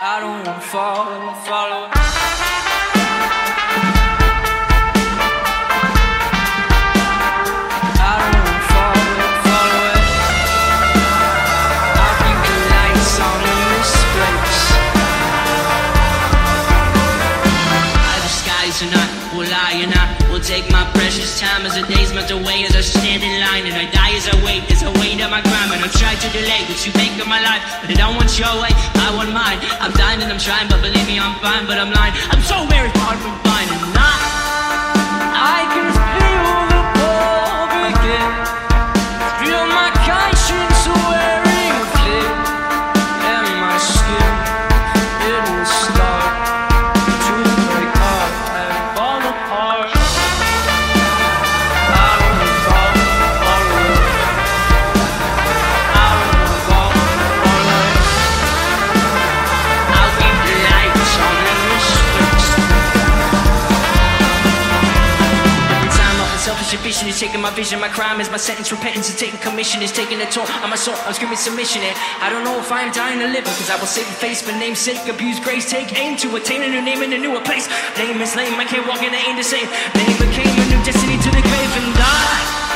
I don't wanna follow, follow. I will I or not Will take my precious time as the days melt away As I stand in line and I die as I wait. As I wait on my and I try to delay. What you make of my life, but I don't want your way I want mine, I'm dying and I'm trying But believe me I'm fine, but I'm lying. I'm so very far from my selfish is taking my vision, my crime is my sentence. Repentance is taking commission, is taking a toll on my soul. I'm screaming submission, and I don't know if I'm dying or living, cause I will save the face for name's sake. Abuse grace, take aim to attain a new name in a newer place. Name is lame, I can't walk in, it ain't the same. Name became a new destiny to the grave, and I, I feel